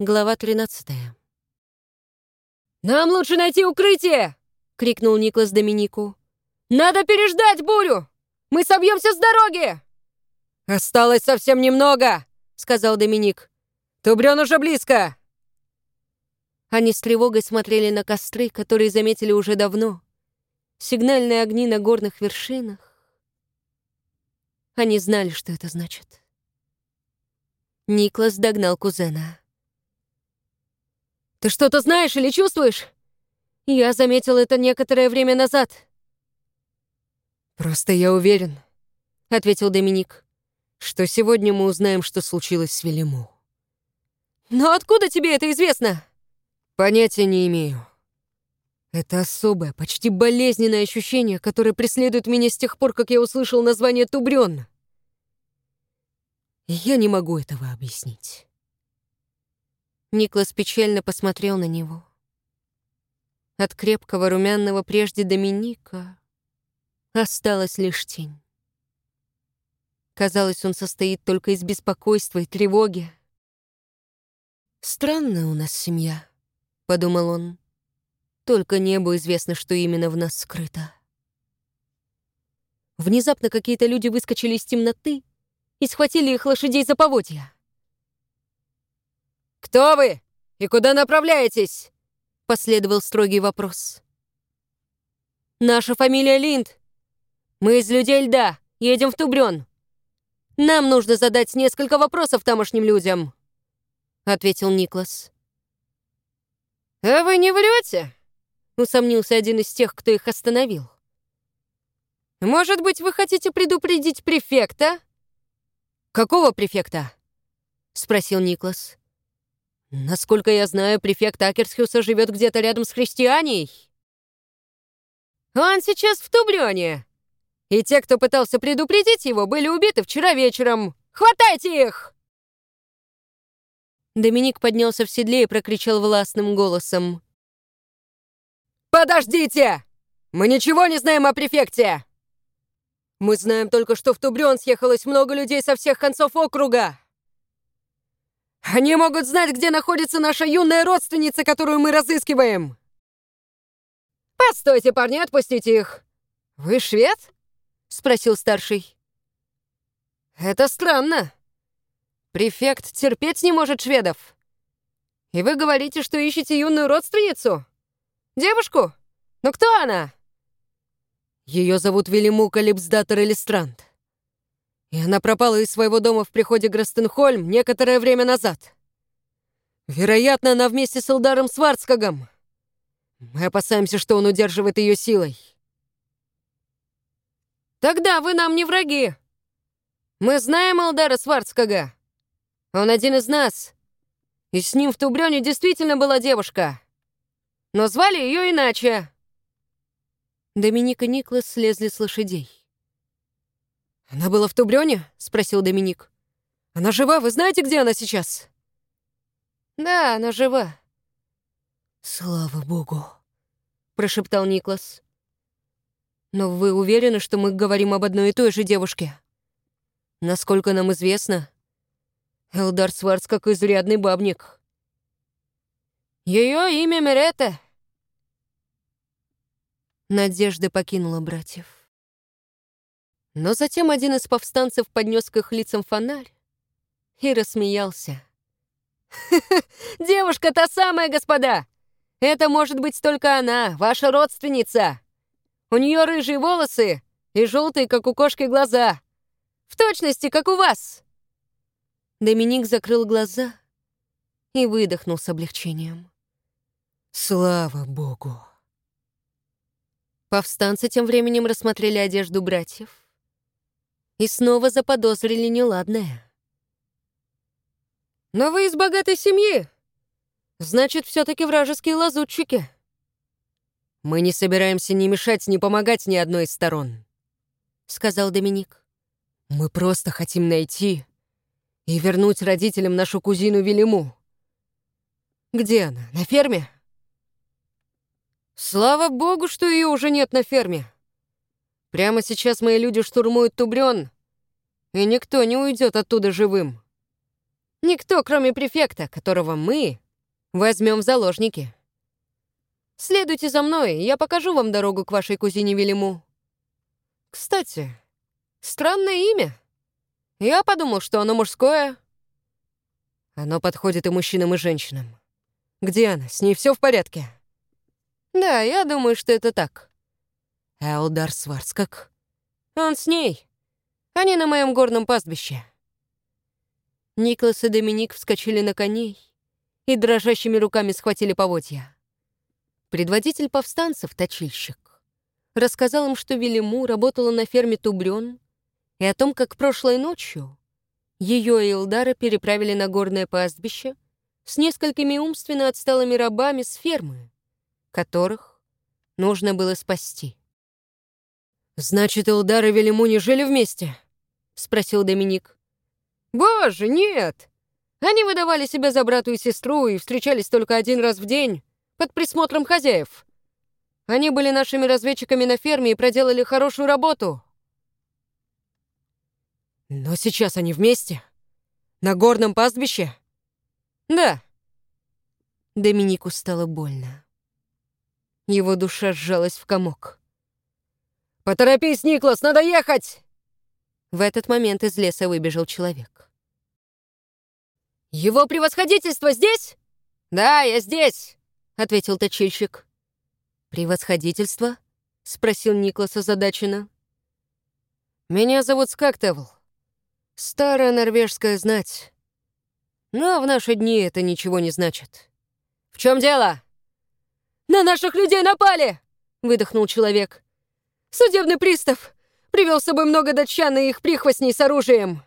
Глава 13. «Нам лучше найти укрытие!» — крикнул Никлас Доминику. «Надо переждать бурю! Мы собьемся с дороги!» «Осталось совсем немного!» — сказал Доминик. «Тубрён уже близко!» Они с тревогой смотрели на костры, которые заметили уже давно. Сигнальные огни на горных вершинах. Они знали, что это значит. Никлас догнал кузена. «Ты что-то знаешь или чувствуешь? Я заметил это некоторое время назад». «Просто я уверен», — ответил Доминик, «что сегодня мы узнаем, что случилось с Велиму». «Но откуда тебе это известно?» «Понятия не имею. Это особое, почти болезненное ощущение, которое преследует меня с тех пор, как я услышал название Тубрён. Я не могу этого объяснить». Никлас печально посмотрел на него. От крепкого румяного прежде Доминика осталась лишь тень. Казалось, он состоит только из беспокойства и тревоги. «Странная у нас семья», — подумал он. «Только небу известно, что именно в нас скрыто». Внезапно какие-то люди выскочили из темноты и схватили их лошадей за поводья. «Кто вы и куда направляетесь?» — последовал строгий вопрос. «Наша фамилия Линд. Мы из Людей Льда, едем в Тубрён. Нам нужно задать несколько вопросов тамошним людям», — ответил Никлас. «А вы не врете?» — усомнился один из тех, кто их остановил. «Может быть, вы хотите предупредить префекта?» «Какого префекта?» — спросил Никлас. Насколько я знаю, префект Акерсхюса живет где-то рядом с христианией. Он сейчас в Тублёне. И те, кто пытался предупредить его, были убиты вчера вечером. Хватайте их! Доминик поднялся в седле и прокричал властным голосом. «Подождите! Мы ничего не знаем о префекте! Мы знаем только, что в Тубрён съехалось много людей со всех концов округа. Они могут знать, где находится наша юная родственница, которую мы разыскиваем!» «Постойте, парни, отпустите их!» «Вы швед?» — спросил старший. «Это странно. Префект терпеть не может шведов. И вы говорите, что ищете юную родственницу? Девушку? Ну кто она?» Ее зовут Велимука Липсдатер Элистранд и она пропала из своего дома в приходе Грастенхольм некоторое время назад. Вероятно, она вместе с Элдаром Сварцкагом. Мы опасаемся, что он удерживает ее силой. Тогда вы нам не враги. Мы знаем Элдара Сварцкага. Он один из нас. И с ним в Тубрёне действительно была девушка. Но звали ее иначе. Доминик и Никлас слезли с лошадей. «Она была в Тублёне?» — спросил Доминик. «Она жива? Вы знаете, где она сейчас?» «Да, она жива». «Слава богу», — прошептал Никлас. «Но вы уверены, что мы говорим об одной и той же девушке? Насколько нам известно, Элдар Сварц как изрядный бабник». Ее имя Мерета. Надежда покинула братьев. Но затем один из повстанцев поднес к их лицам фонарь и рассмеялся. «Девушка та самая, господа! Это может быть только она, ваша родственница! У нее рыжие волосы и желтые, как у кошки, глаза. В точности, как у вас!» Доминик закрыл глаза и выдохнул с облегчением. «Слава Богу!» Повстанцы тем временем рассмотрели одежду братьев и снова заподозрили неладное. «Но вы из богатой семьи! Значит, все таки вражеские лазутчики!» «Мы не собираемся ни мешать, ни помогать ни одной из сторон», — сказал Доминик. «Мы просто хотим найти и вернуть родителям нашу кузину Велиму. Где она? На ферме?» «Слава богу, что ее уже нет на ферме!» Прямо сейчас мои люди штурмуют Тубрён, и никто не уйдет оттуда живым. Никто, кроме префекта, которого мы возьмем в заложники. Следуйте за мной, я покажу вам дорогу к вашей кузине Велиму. Кстати, странное имя. Я подумал, что оно мужское. Оно подходит и мужчинам, и женщинам. Где она? С ней все в порядке? Да, я думаю, что это так. Элдар Сварцкак? Он с ней. Они на моем горном пастбище. Никлас и Доминик вскочили на коней и дрожащими руками схватили поводья. Предводитель повстанцев, точильщик, рассказал им, что Велиму работала на ферме Тубрён и о том, как прошлой ночью ее и Илдара переправили на горное пастбище с несколькими умственно отсталыми рабами с фермы, которых нужно было спасти. «Значит, Илдар и Велиму не жили вместе?» — спросил Доминик. «Боже, нет! Они выдавали себя за брату и сестру и встречались только один раз в день под присмотром хозяев. Они были нашими разведчиками на ферме и проделали хорошую работу». «Но сейчас они вместе? На горном пастбище?» «Да». Доминику стало больно. Его душа сжалась в комок. «Поторопись, Никлас, надо ехать!» В этот момент из леса выбежал человек. «Его превосходительство здесь?» «Да, я здесь», — ответил точильщик. «Превосходительство?» — спросил Никлас озадаченно. «Меня зовут Скактевл. Старая норвежская знать. Но в наши дни это ничего не значит. В чем дело?» «На наших людей напали!» — выдохнул человек. «Судебный пристав привел с собой много датчан и их прихвостней с оружием».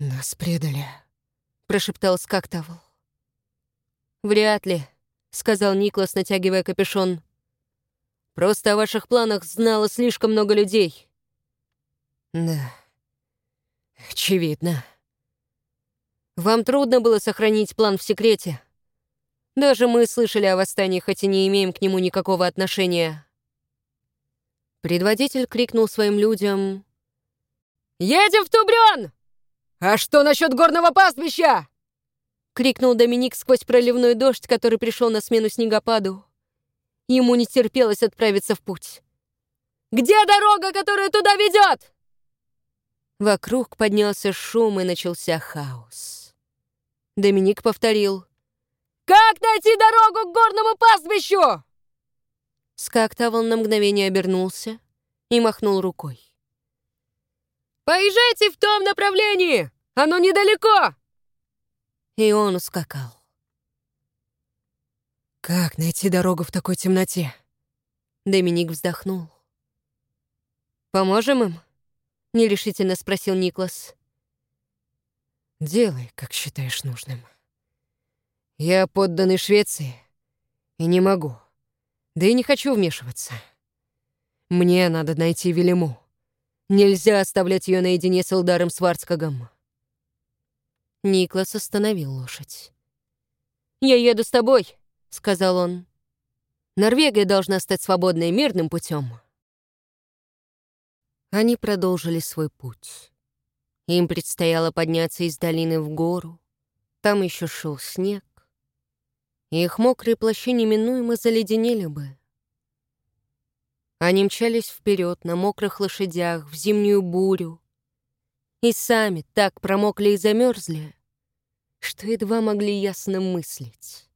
«Нас предали», — прошептал Скактавл. «Вряд ли», — сказал Никлас, натягивая капюшон. «Просто о ваших планах знало слишком много людей». «Да, очевидно». «Вам трудно было сохранить план в секрете. Даже мы слышали о восстании, хоть и не имеем к нему никакого отношения». Предводитель крикнул своим людям «Едем в Тубрён!» «А что насчет горного пастбища?» Крикнул Доминик сквозь проливной дождь, который пришел на смену снегопаду. Ему не терпелось отправиться в путь. «Где дорога, которая туда ведет?» Вокруг поднялся шум и начался хаос. Доминик повторил. «Как найти дорогу к горному пастбищу?» Скактавл на мгновение обернулся и махнул рукой. «Поезжайте в том направлении! Оно недалеко!» И он ускакал. «Как найти дорогу в такой темноте?» Доминик вздохнул. «Поможем им?» — нерешительно спросил Никлас. «Делай, как считаешь нужным. Я подданный Швеции и не могу да и не хочу вмешиваться. Мне надо найти Велиму. Нельзя оставлять ее наедине с Элдаром Сварцкагом. Никлас остановил лошадь. «Я еду с тобой», — сказал он. «Норвегия должна стать свободной мирным путем». Они продолжили свой путь. Им предстояло подняться из долины в гору. Там еще шел снег их мокрые плащи неминуемо заледенели бы. Они мчались вперед на мокрых лошадях в зимнюю бурю. И сами так промокли и замерзли, что едва могли ясно мыслить.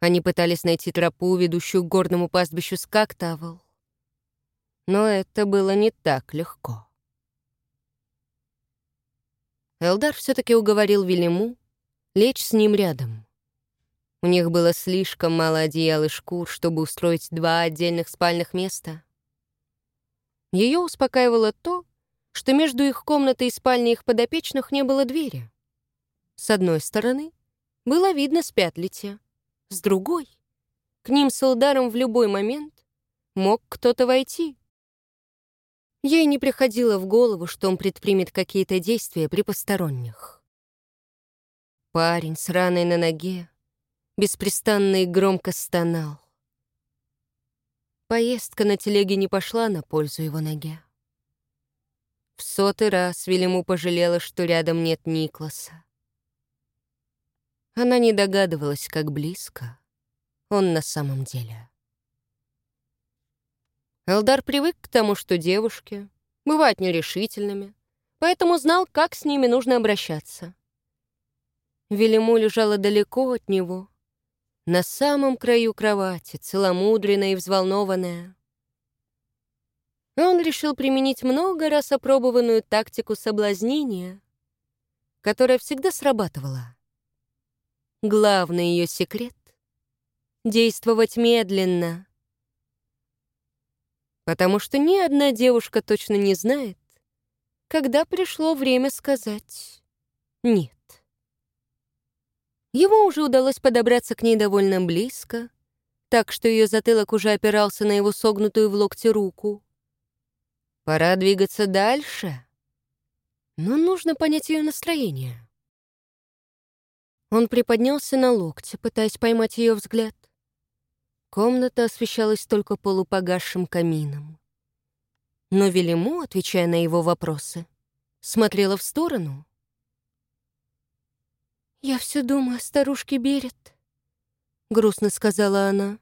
Они пытались найти тропу, ведущую к горному пастбищу Скактавл. Но это было не так легко. Элдар все-таки уговорил Велиму лечь с ним рядом. У них было слишком мало одеял и шкур, чтобы устроить два отдельных спальных места. Ее успокаивало то, что между их комнатой и спальней их подопечных не было двери. С одной стороны, было видно, спят ли те. С другой, к ним с ударом в любой момент мог кто-то войти. Ей не приходило в голову, что он предпримет какие-то действия при посторонних. Парень с раной на ноге, беспрестанно и громко стонал. Поездка на телеге не пошла на пользу его ноге. В сотый раз Велиму пожалела, что рядом нет Никласа. Она не догадывалась, как близко он на самом деле. Элдар привык к тому, что девушки бывают нерешительными, поэтому знал, как с ними нужно обращаться. Велиму лежала далеко от него, на самом краю кровати, целомудренная и взволнованная. Он решил применить много раз опробованную тактику соблазнения, которая всегда срабатывала. Главный ее секрет — действовать медленно. Потому что ни одна девушка точно не знает, когда пришло время сказать «нет». Ему уже удалось подобраться к ней довольно близко, так что ее затылок уже опирался на его согнутую в локте руку. Пора двигаться дальше, но нужно понять ее настроение. Он приподнялся на локте, пытаясь поймать ее взгляд. Комната освещалась только полупогасшим камином. Но Велиму, отвечая на его вопросы, смотрела в сторону — «Я все думаю о старушке Берет», — грустно сказала она.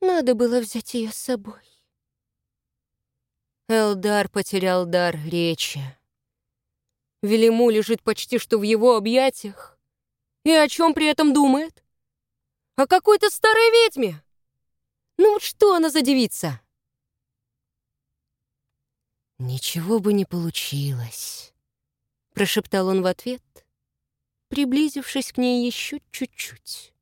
«Надо было взять ее с собой». Элдар потерял дар речи. Велиму лежит почти что в его объятиях. И о чем при этом думает? О какой-то старой ведьме. Ну вот что она за девица? «Ничего бы не получилось», — прошептал он в ответ приблизившись к ней еще чуть-чуть.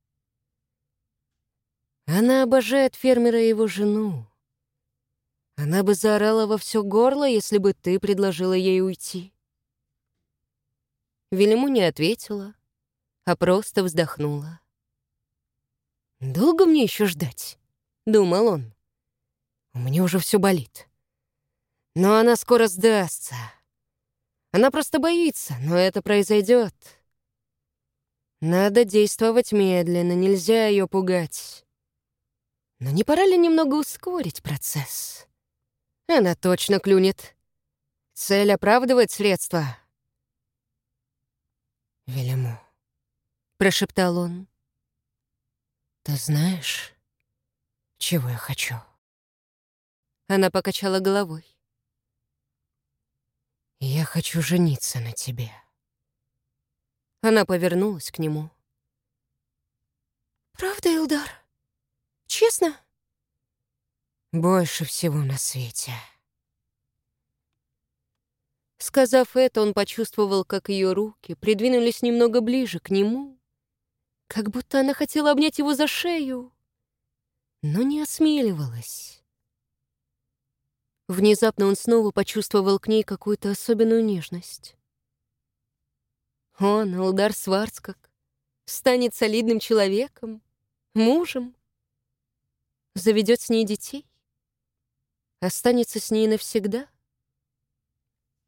Она обожает фермера и его жену. Она бы заорала во все горло, если бы ты предложила ей уйти. Велиму не ответила, а просто вздохнула. «Долго мне еще ждать?» — думал он. «У меня уже все болит. Но она скоро сдастся. Она просто боится, но это произойдет. Надо действовать медленно, нельзя ее пугать. Но не пора ли немного ускорить процесс? Она точно клюнет. Цель оправдывает средства. «Велиму», — прошептал он, — «ты знаешь, чего я хочу?» Она покачала головой. «Я хочу жениться на тебе». Она повернулась к нему. «Правда, Илдар? Честно?» «Больше всего на свете». Сказав это, он почувствовал, как ее руки придвинулись немного ближе к нему, как будто она хотела обнять его за шею, но не осмеливалась. Внезапно он снова почувствовал к ней какую-то особенную нежность. Он, Алдар Сварцкак, станет солидным человеком, мужем, заведет с ней детей, останется с ней навсегда?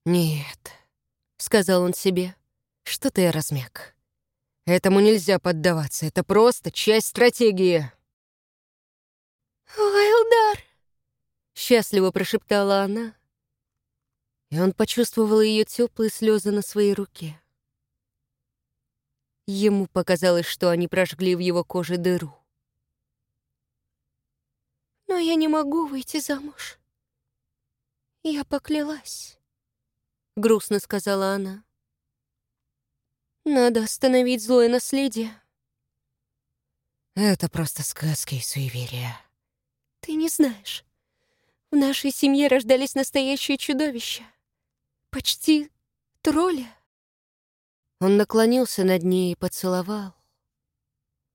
«Нет», — сказал он себе, — «что ты размяк. Этому нельзя поддаваться, это просто часть стратегии». «Айлдар!» — счастливо прошептала она, и он почувствовал ее теплые слезы на своей руке. Ему показалось, что они прожгли в его коже дыру. «Но я не могу выйти замуж. Я поклялась», — грустно сказала она. «Надо остановить злое наследие». «Это просто сказки и суеверия». «Ты не знаешь. В нашей семье рождались настоящие чудовища. Почти тролли». Он наклонился над ней и поцеловал.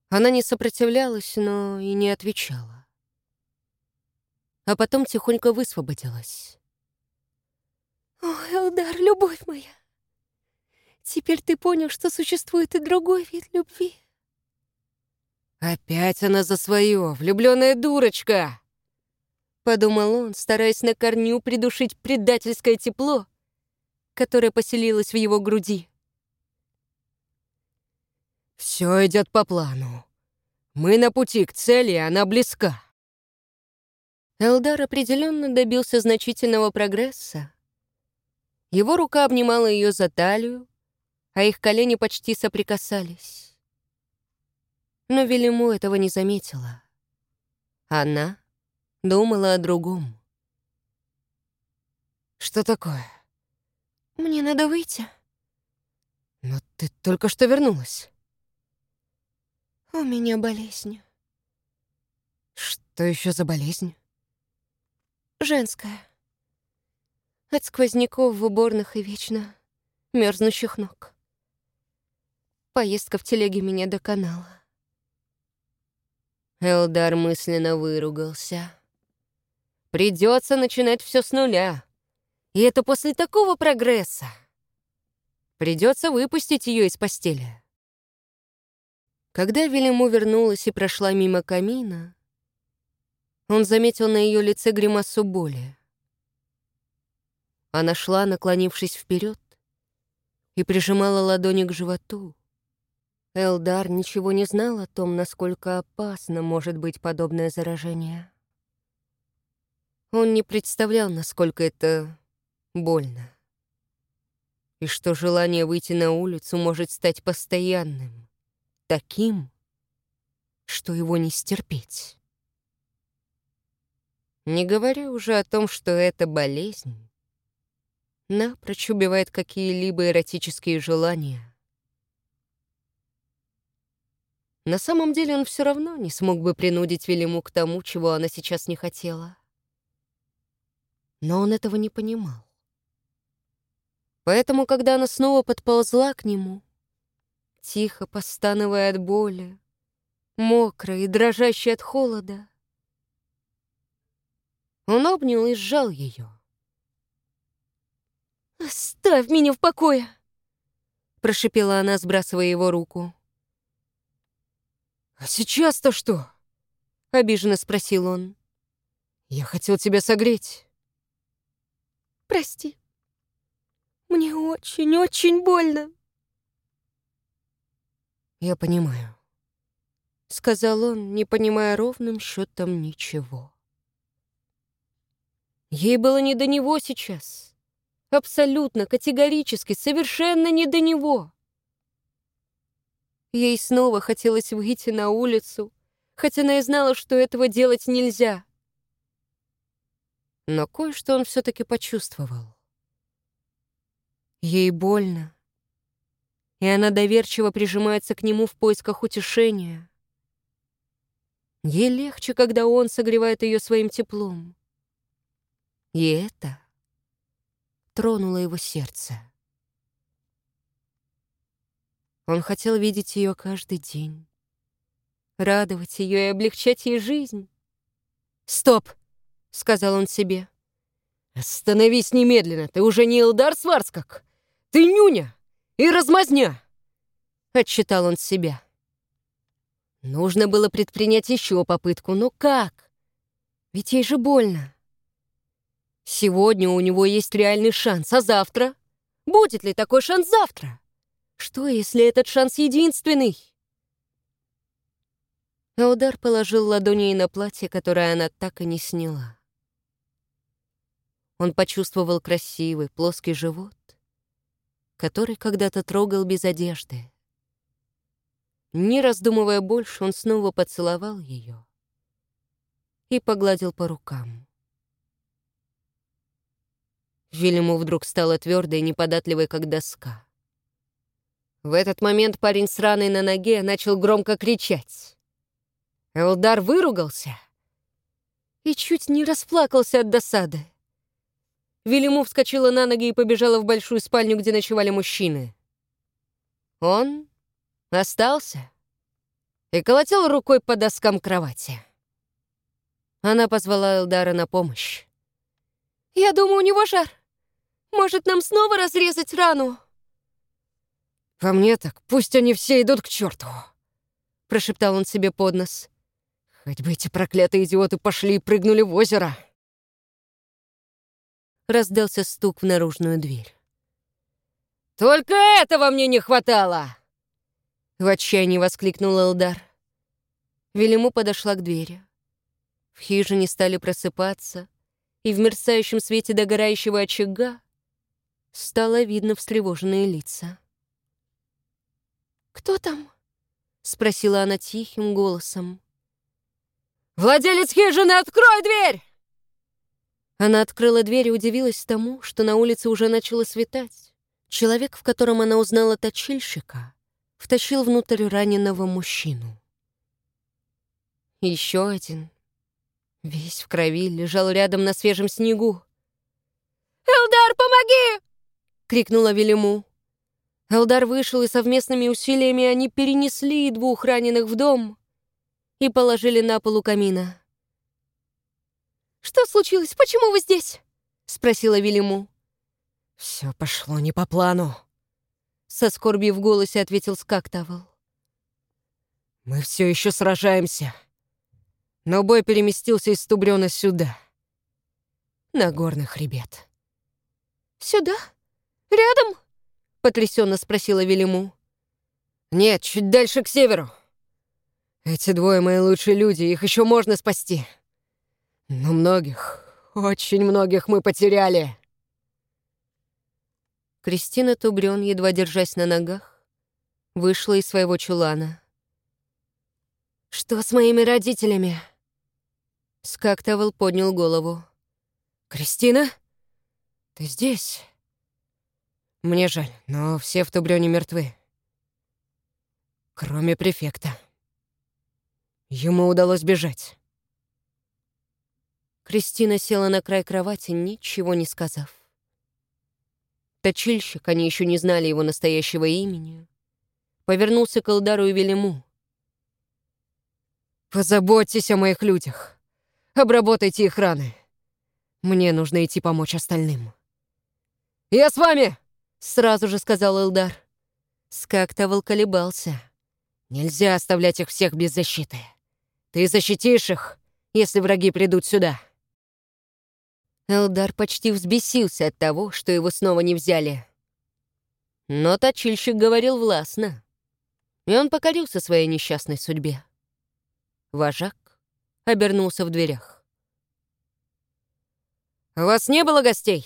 Она не сопротивлялась, но и не отвечала. А потом тихонько высвободилась. «О, Элдар, любовь моя! Теперь ты понял, что существует и другой вид любви». «Опять она за свое, влюбленная дурочка!» Подумал он, стараясь на корню придушить предательское тепло, которое поселилось в его груди. Все идет по плану. Мы на пути к цели, она близка. Элдар определенно добился значительного прогресса, Его рука обнимала ее за талию, а их колени почти соприкасались. Но Велиму этого не заметила. Она думала о другом. «Что такое?» «Мне надо выйти». «Но ты только что вернулась». «У меня болезнь». «Что еще за болезнь?» «Женская. От сквозняков в уборных и вечно мерзнущих ног. Поездка в телеге меня доконала». Элдар мысленно выругался. Придется начинать все с нуля. И это после такого прогресса. Придется выпустить ее из постели. Когда Велиму вернулась и прошла мимо камина, он заметил на ее лице гримасу боли. Она шла, наклонившись вперед, и прижимала ладони к животу. Элдар ничего не знал о том, насколько опасно может быть подобное заражение. Он не представлял, насколько это больно. И что желание выйти на улицу может стать постоянным, таким, что его не стерпеть. Не говоря уже о том, что эта болезнь напрочь убивает какие-либо эротические желания. На самом деле он все равно не смог бы принудить Велиму к тому, чего она сейчас не хотела. Но он этого не понимал. Поэтому, когда она снова подползла к нему, тихо постановая от боли, мокрая и дрожащая от холода, он обнял и сжал ее. «Оставь меня в покое!» — прошипела она, сбрасывая его руку. «А сейчас-то что?» — обиженно спросил он. «Я хотел тебя согреть». «Прости. Мне очень-очень больно». «Я понимаю», — сказал он, не понимая ровным счетом ничего. Ей было не до него сейчас. Абсолютно, категорически, совершенно не до него. Ей снова хотелось выйти на улицу, хотя она и знала, что этого делать нельзя. Но кое-что он все-таки почувствовал. Ей больно, и она доверчиво прижимается к нему в поисках утешения. Ей легче, когда он согревает ее своим теплом. И это тронуло его сердце. Он хотел видеть ее каждый день, радовать ее и облегчать ей жизнь. «Стоп!» — сказал он себе. «Остановись немедленно, ты уже не Элдар Сварскак! Ты нюня и размазня!» — отчитал он себя. Нужно было предпринять еще попытку, но как? Ведь ей же больно. Сегодня у него есть реальный шанс, а завтра? Будет ли такой шанс завтра? Что, если этот шанс единственный? А удар положил ладони ей на платье, которое она так и не сняла. Он почувствовал красивый, плоский живот, который когда-то трогал без одежды. Не раздумывая больше, он снова поцеловал ее и погладил по рукам. Вильяму вдруг стала твердой и неподатливой, как доска. В этот момент парень с раной на ноге начал громко кричать. Элдар выругался и чуть не расплакался от досады. Велиму вскочила на ноги и побежала в большую спальню, где ночевали мужчины. Он остался и колотил рукой по доскам кровати. Она позвала Элдара на помощь. «Я думаю, у него жар. Может, нам снова разрезать рану?» «По мне так, пусть они все идут к черту!» Прошептал он себе под нос. «Хоть бы эти проклятые идиоты пошли и прыгнули в озеро!» Раздался стук в наружную дверь. «Только этого мне не хватало!» В отчаянии воскликнул Элдар. Велиму подошла к двери. В хижине стали просыпаться, и в мерцающем свете догорающего очага стало видно встревоженные лица. «Кто там?» — спросила она тихим голосом. «Владелец хижины, открой дверь!» Она открыла дверь и удивилась тому, что на улице уже начало светать. Человек, в котором она узнала точильщика, втащил внутрь раненого мужчину. Еще один, весь в крови, лежал рядом на свежем снегу. «Элдар, помоги!» — крикнула Велиму. Элдар вышел, и совместными усилиями они перенесли двух раненых в дом и положили на полу камина. «Что случилось? Почему вы здесь?» — спросила Велиму. «Все пошло не по плану», — со скорбью в голосе ответил Скактавл. «Мы все еще сражаемся, но бой переместился из Тубрёна сюда, на горный хребет». «Сюда? Рядом?» — потрясенно спросила Велиму. «Нет, чуть дальше к северу. Эти двое мои лучшие люди, их еще можно спасти». Но многих, очень многих мы потеряли. Кристина Тубрён, едва держась на ногах, вышла из своего чулана. «Что с моими родителями?» Скактавл поднял голову. «Кристина? Ты здесь?» «Мне жаль, но все в Тубрёне мертвы. Кроме префекта. Ему удалось бежать». Кристина села на край кровати, ничего не сказав. Точильщик, они еще не знали его настоящего имени, повернулся к Элдару и Велиму. «Позаботьтесь о моих людях. Обработайте их раны. Мне нужно идти помочь остальным». «Я с вами!» — сразу же сказал Элдар. Скактавл колебался. «Нельзя оставлять их всех без защиты. Ты защитишь их, если враги придут сюда». Элдар почти взбесился от того, что его снова не взяли. Но точильщик говорил властно, и он покорился своей несчастной судьбе. Вожак обернулся в дверях. «У вас не было гостей?»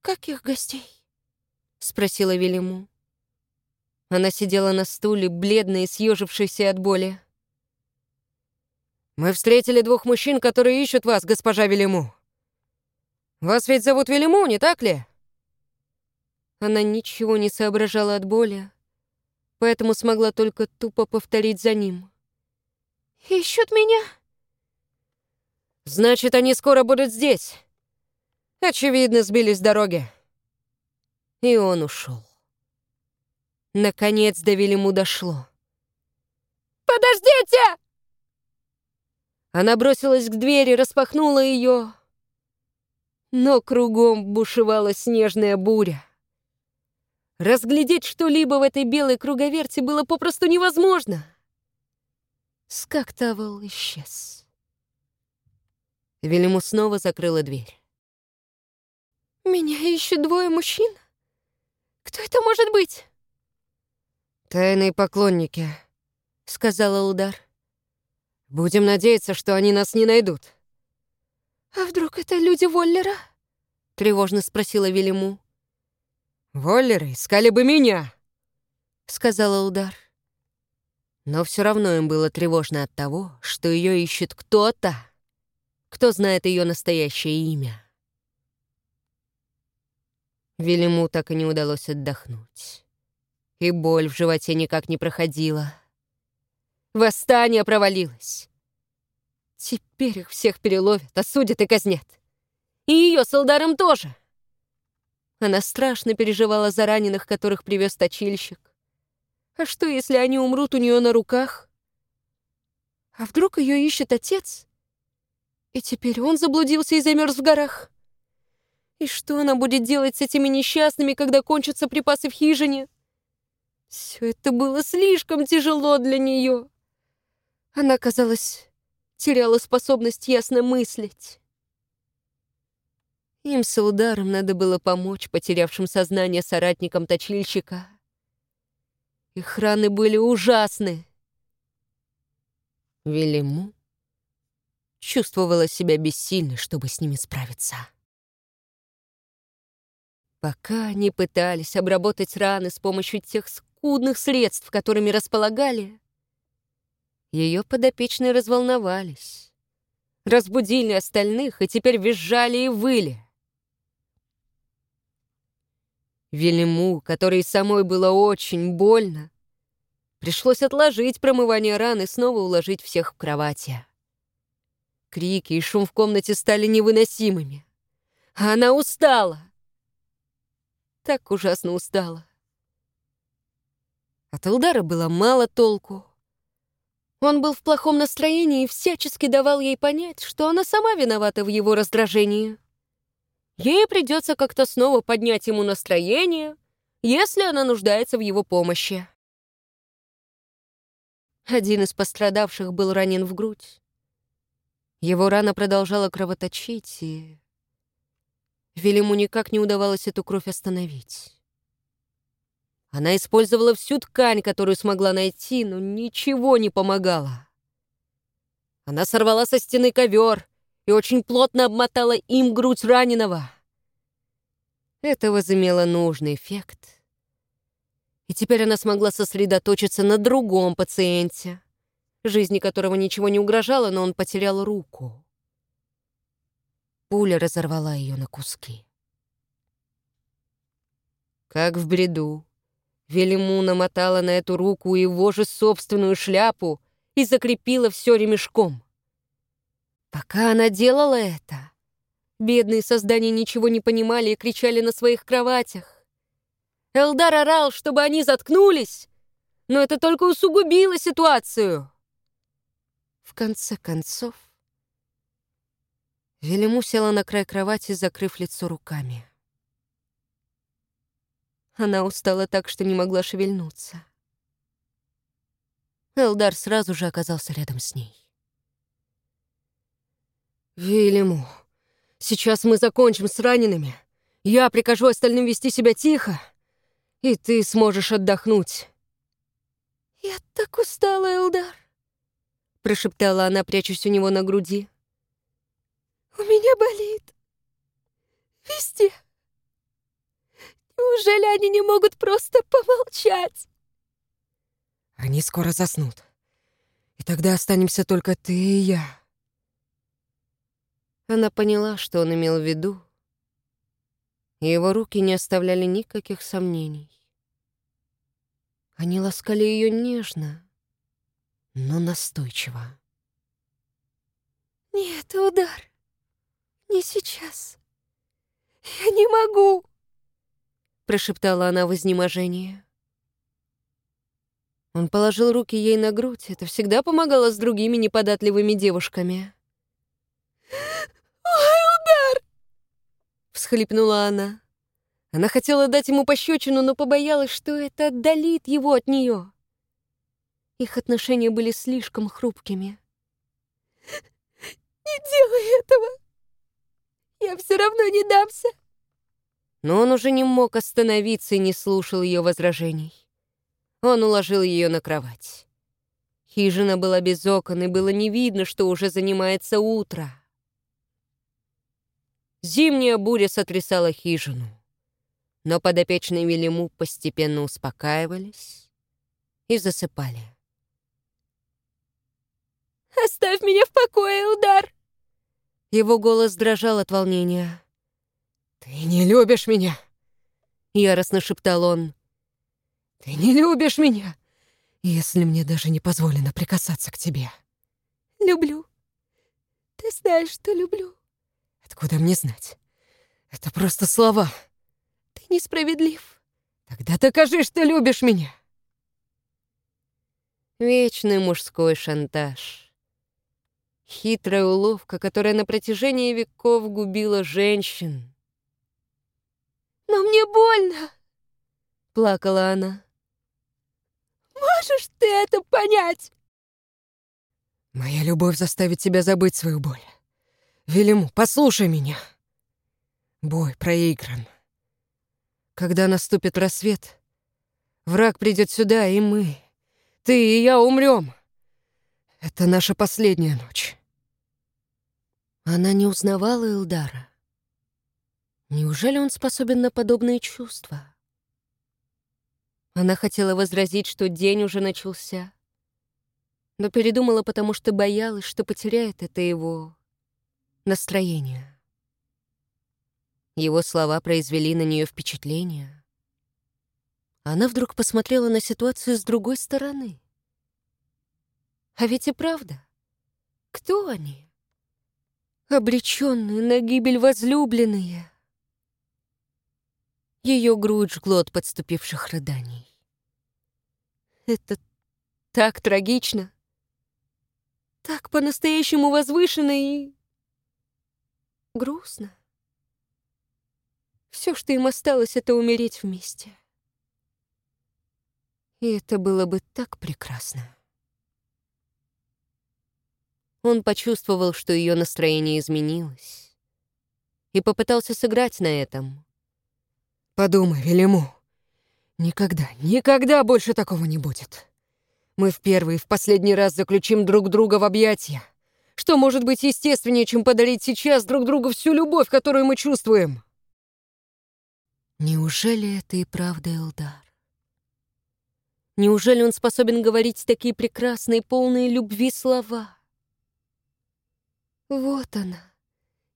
«Каких гостей?» — спросила Велиму. Она сидела на стуле, бледная и съежившаяся от боли. «Мы встретили двух мужчин, которые ищут вас, госпожа Велиму. Вас ведь зовут Велиму, не так ли?» Она ничего не соображала от боли, поэтому смогла только тупо повторить за ним. «Ищут меня?» «Значит, они скоро будут здесь. Очевидно, сбились с дороги». И он ушел. Наконец до Велиму дошло. «Подождите!» Она бросилась к двери, распахнула ее но кругом бушевала снежная буря. Разглядеть что-либо в этой белой круговерти было попросту невозможно. Скактавал исчез. Велиму снова закрыла дверь. «Меня ищут двое мужчин? Кто это может быть?» «Тайные поклонники», — сказала Удар. «Будем надеяться, что они нас не найдут». «А вдруг это люди Воллера?» — тревожно спросила Велиму. «Воллеры искали бы меня!» — сказала Удар. Но все равно им было тревожно от того, что ее ищет кто-то, кто знает ее настоящее имя. Велиму так и не удалось отдохнуть. И боль в животе никак не проходила. Восстание провалилось. Их всех переловят, осудят и казнят. И ее с Элдаром тоже. Она страшно переживала за раненых, которых привез точильщик. А что, если они умрут у нее на руках? А вдруг ее ищет отец? И теперь он заблудился и замерз в горах? И что она будет делать с этими несчастными, когда кончатся припасы в хижине? Все это было слишком тяжело для нее. Она казалась теряла способность ясно мыслить. Им с ударом надо было помочь потерявшим сознание соратникам точильщика. Их раны были ужасны. Велиму чувствовала себя бессильной, чтобы с ними справиться. Пока они пытались обработать раны с помощью тех скудных средств, которыми располагали, ее подопечные разволновались, разбудили остальных и теперь визжали и выли. Велиму, которой самой было очень больно, пришлось отложить промывание ран и снова уложить всех в кровати. Крики и шум в комнате стали невыносимыми. Она устала. Так ужасно устала. От Элдара было мало толку. Он был в плохом настроении и всячески давал ей понять, что она сама виновата в его раздражении. Ей придется как-то снова поднять ему настроение, если она нуждается в его помощи. Один из пострадавших был ранен в грудь. Его рана продолжала кровоточить, и Велиму никак не удавалось эту кровь остановить. Она использовала всю ткань, которую смогла найти, но ничего не помогало. Она сорвала со стены ковер и очень плотно обмотала им грудь раненого. Это возымело нужный эффект. И теперь она смогла сосредоточиться на другом пациенте, жизни которого ничего не угрожало, но он потерял руку. Пуля разорвала ее на куски. Как в бреду, Велиму намотала на эту руку его же собственную шляпу и закрепила все ремешком. Пока она делала это, бедные создания ничего не понимали и кричали на своих кроватях. Элдар орал, чтобы они заткнулись, но это только усугубило ситуацию. В конце концов, Велиму села на край кровати, закрыв лицо руками. Она устала так, что не могла шевельнуться. Элдар сразу же оказался рядом с ней. «Велиму, сейчас мы закончим с ранеными. Я прикажу остальным вести себя тихо, и ты сможешь отдохнуть». «Я так устала, Элдар», — прошептала она, прячась у него на груди. У меня болит. Везде. Неужели они не могут просто помолчать? Они скоро заснут. И тогда останемся только ты и я. Она поняла, что он имел в виду, и его руки не оставляли никаких сомнений. Они ласкали ее нежно, но настойчиво. «Нет, удар. «Не сейчас. Я не могу!» Прошептала она в изнеможении. Он положил руки ей на грудь. Это всегда помогало с другими неподатливыми девушками. «Ой, удар!» Всхлипнула она. Она хотела дать ему пощечину, но побоялась, что это отдалит его от нее. Их отношения были слишком хрупкими. «Не делай этого!» Я все равно не дамся. Но он уже не мог остановиться и не слушал ее возражений. Он уложил ее на кровать. Хижина была без окон, и было не видно, что уже занимается утро. Зимняя буря сотрясала хижину, но подопечные Велиму постепенно успокаивались и засыпали. «Оставь меня в покое, удар!» Его голос дрожал от волнения. «Ты не любишь меня!» Яростно шептал он. «Ты не любишь меня, если мне даже не позволено прикасаться к тебе». «Люблю. Ты знаешь, что люблю». «Откуда мне знать? Это просто слова». «Ты несправедлив». «Тогда докажи, что любишь меня». Вечный мужской шантаж. Хитрая уловка, которая на протяжении веков губила женщин. «Но мне больно!» — плакала она. «Можешь ты это понять?» «Моя любовь заставит тебя забыть свою боль. Велиму, послушай меня!» Бой проигран. Когда наступит рассвет, враг придет сюда, и мы, ты и я умрем. Это наша последняя ночь. Она не узнавала Илдара. Неужели он способен на подобные чувства? Она хотела возразить, что день уже начался, но передумала, потому что боялась, что потеряет это его настроение. Его слова произвели на нее впечатление. Она вдруг посмотрела на ситуацию с другой стороны. А ведь и правда, кто они? Обреченные на гибель возлюбленные. Ее грудь жгло от подступивших рыданий. Это так трагично, так по-настоящему возвышенно и грустно. Все, что им осталось, это умереть вместе. И это было бы так прекрасно. Он почувствовал, что ее настроение изменилось, и попытался сыграть на этом. «Подумай, Велиму, никогда, никогда больше такого не будет. Мы в первый и в последний раз заключим друг друга в объятия. Что может быть естественнее, чем подарить сейчас друг другу всю любовь, которую мы чувствуем?» Неужели это и правда Элдар? Неужели он способен говорить такие прекрасные, полные любви слова? Вот она,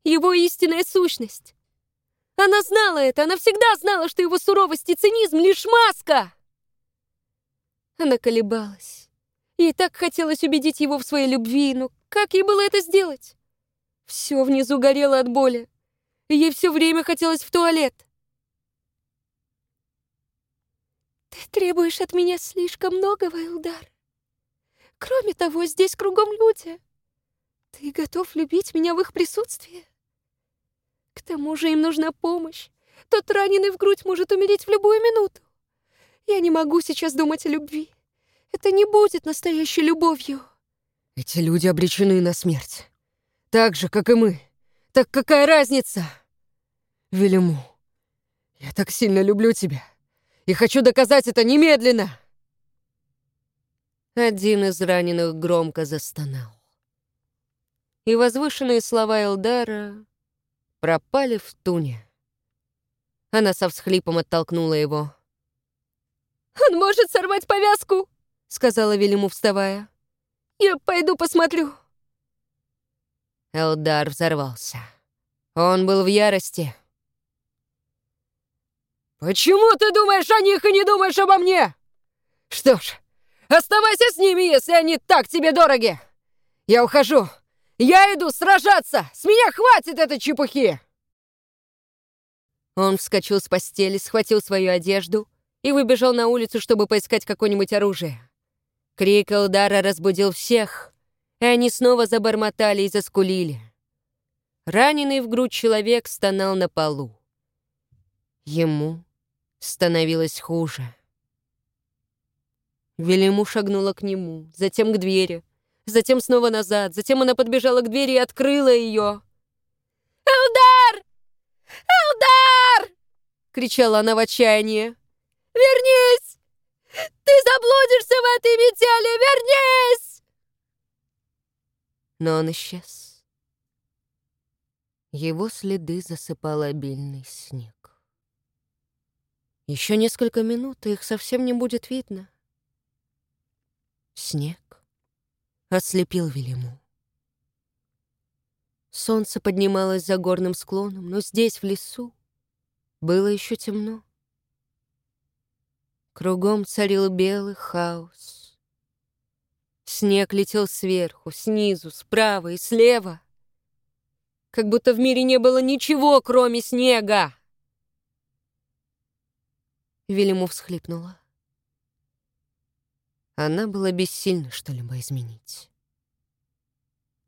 его истинная сущность. Она знала это, она всегда знала, что его суровость и цинизм — лишь маска. Она колебалась. Ей так хотелось убедить его в своей любви, но как ей было это сделать? Все внизу горело от боли, и ей все время хотелось в туалет. Ты требуешь от меня слишком многого, Элдар. Кроме того, здесь кругом люди. Ты готов любить меня в их присутствии? К тому же им нужна помощь. Тот раненый в грудь может умереть в любую минуту. Я не могу сейчас думать о любви. Это не будет настоящей любовью. Эти люди обречены на смерть. Так же, как и мы. Так какая разница? Велиму, я так сильно люблю тебя и хочу доказать это немедленно!» Один из раненых громко застонал. И возвышенные слова Элдара пропали в туне. Она со всхлипом оттолкнула его. «Он может сорвать повязку!» — сказала Велиму, вставая. «Я пойду посмотрю». Элдар взорвался. Он был в ярости. «Почему ты думаешь о них и не думаешь обо мне? Что ж, оставайся с ними, если они так тебе дороги. Я ухожу. Я иду сражаться. С меня хватит этой чепухи!» Он вскочил с постели, схватил свою одежду и выбежал на улицу, чтобы поискать какое-нибудь оружие. Крик Элдара разбудил всех, и они снова забормотали и заскулили. Раненый в грудь человек стонал на полу. Ему становилось хуже. Велиму шагнула к нему, затем к двери, затем снова назад, затем она подбежала к двери и открыла ее. «Элдар! Элдар!» — кричала она в отчаянии. «Вернись! Ты заблудишься в этой метели! Вернись!» Но он исчез. Его следы засыпал обильный снег. Еще несколько минут, и их совсем не будет видно. Снег ослепил Велиму. Солнце поднималось за горным склоном, но здесь, в лесу, было еще темно. Кругом царил белый хаос. Снег летел сверху, снизу, справа и слева. Как будто в мире не было ничего, кроме снега. Велиму всхлипнула. Она была бессильна что-либо изменить.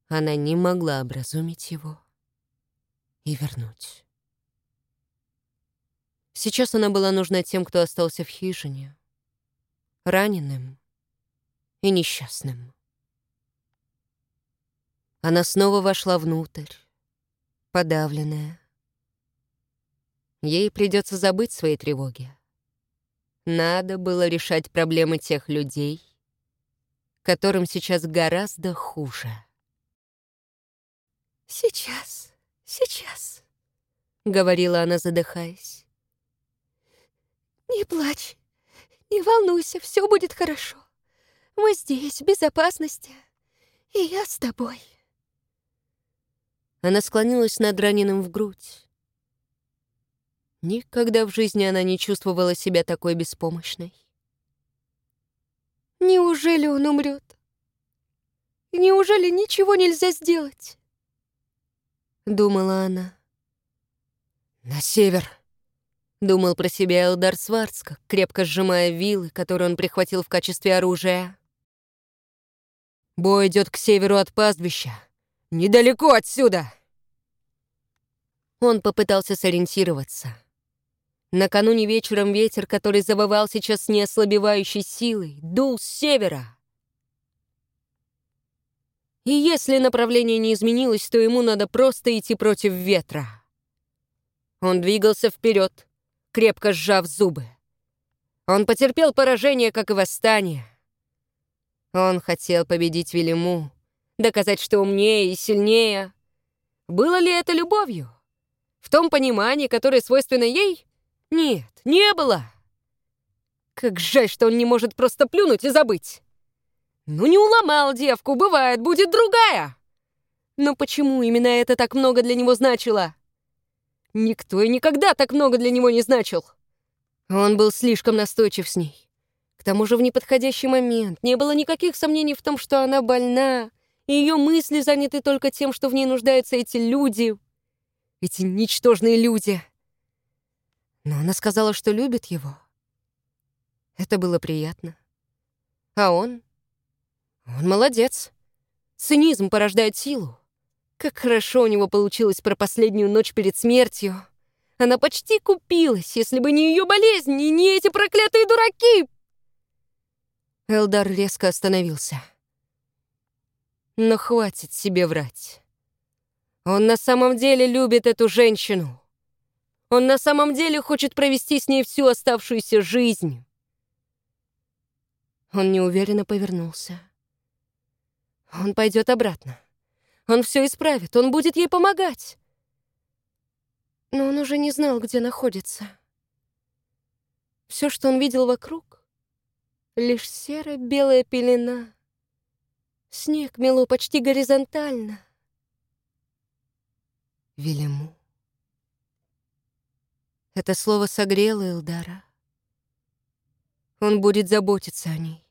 Она не могла образумить его и вернуть. Сейчас она была нужна тем, кто остался в хижине, раненым и несчастным. Она снова вошла внутрь, подавленная. Ей придется забыть свои тревоги. Надо было решать проблемы тех людей, которым сейчас гораздо хуже. «Сейчас, сейчас», — говорила она, задыхаясь. «Не плачь, не волнуйся, все будет хорошо. Мы здесь, в безопасности, и я с тобой». Она склонилась над раненым в грудь. Никогда в жизни она не чувствовала себя такой беспомощной. Неужели он умрет? Неужели ничего нельзя сделать? Думала она. На север. Думал про себя Элдар Сварцка, крепко сжимая вилы, которые он прихватил в качестве оружия. Бой идет к северу от пастбища. Недалеко отсюда!» Он попытался сориентироваться. Накануне вечером ветер, который завывал сейчас неослабевающей силой, дул с севера. И если направление не изменилось, то ему надо просто идти против ветра. Он двигался вперед, крепко сжав зубы. Он потерпел поражение, как и восстание. Он хотел победить Велиму, доказать, что умнее и сильнее. Было ли это любовью? В том понимании, которое свойственно ей? Нет, не было. Как жаль, что он не может просто плюнуть и забыть. Ну не уломал девку, бывает, будет другая. Но почему именно это так много для него значило? Никто и никогда так много для него не значил. Он был слишком настойчив с ней. К тому же в неподходящий момент не было никаких сомнений в том, что она больна, и ее мысли заняты только тем, что в ней нуждаются эти люди, эти ничтожные люди. Но она сказала, что любит его. Это было приятно. А он? Он молодец. Цинизм порождает силу. Как хорошо у него получилось про последнюю ночь перед смертью. Она почти купилась, если бы не ее болезнь и не эти проклятые дураки. Элдар резко остановился. Но хватит себе врать. Он на самом деле любит эту женщину. Он на самом деле хочет провести с ней всю оставшуюся жизнь. Он неуверенно повернулся. Он пойдет обратно. Он все исправит, он будет ей помогать. Но он уже не знал, где находится. Все, что он видел вокруг, лишь серо-белая пелена — Снег мело почти горизонтально. Велиму. Это слово согрело Элдара. Он будет заботиться о ней.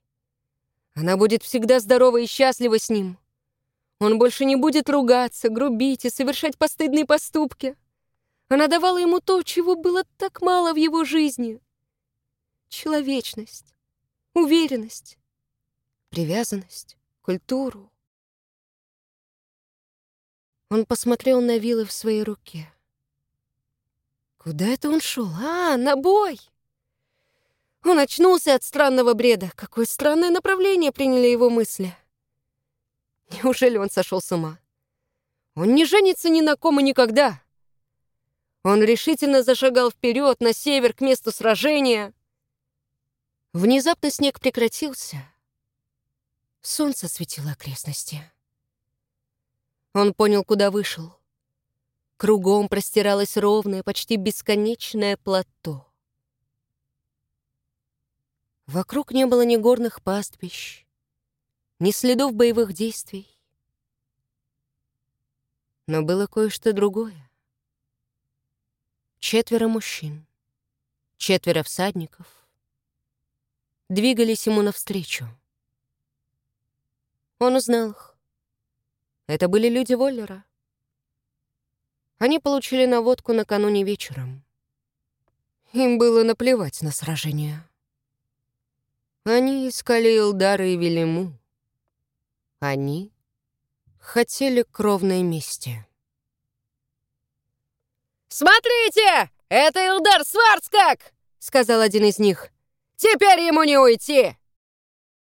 Она будет всегда здорова и счастлива с ним. Он больше не будет ругаться, грубить и совершать постыдные поступки. Она давала ему то, чего было так мало в его жизни. Человечность, уверенность, привязанность культуру. Он посмотрел на вилы в своей руке. Куда это он шел? А, на бой! Он очнулся от странного бреда. Какое странное направление приняли его мысли. Неужели он сошел с ума? Он не женится ни на ком и никогда. Он решительно зашагал вперед, на север, к месту сражения. Внезапно снег прекратился. Солнце светило окрестности. Он понял, куда вышел. Кругом простиралось ровное, почти бесконечное плато. Вокруг не было ни горных пастбищ, ни следов боевых действий. Но было кое-что другое. Четверо мужчин, четверо всадников двигались ему навстречу. Он узнал их. Это были люди Воллера. Они получили наводку накануне вечером. Им было наплевать на сражение. Они искали Илдара и Велиму. Они хотели кровной мести. «Смотрите! Это Илдар Сварцкак!» — сказал один из них. «Теперь ему не уйти!»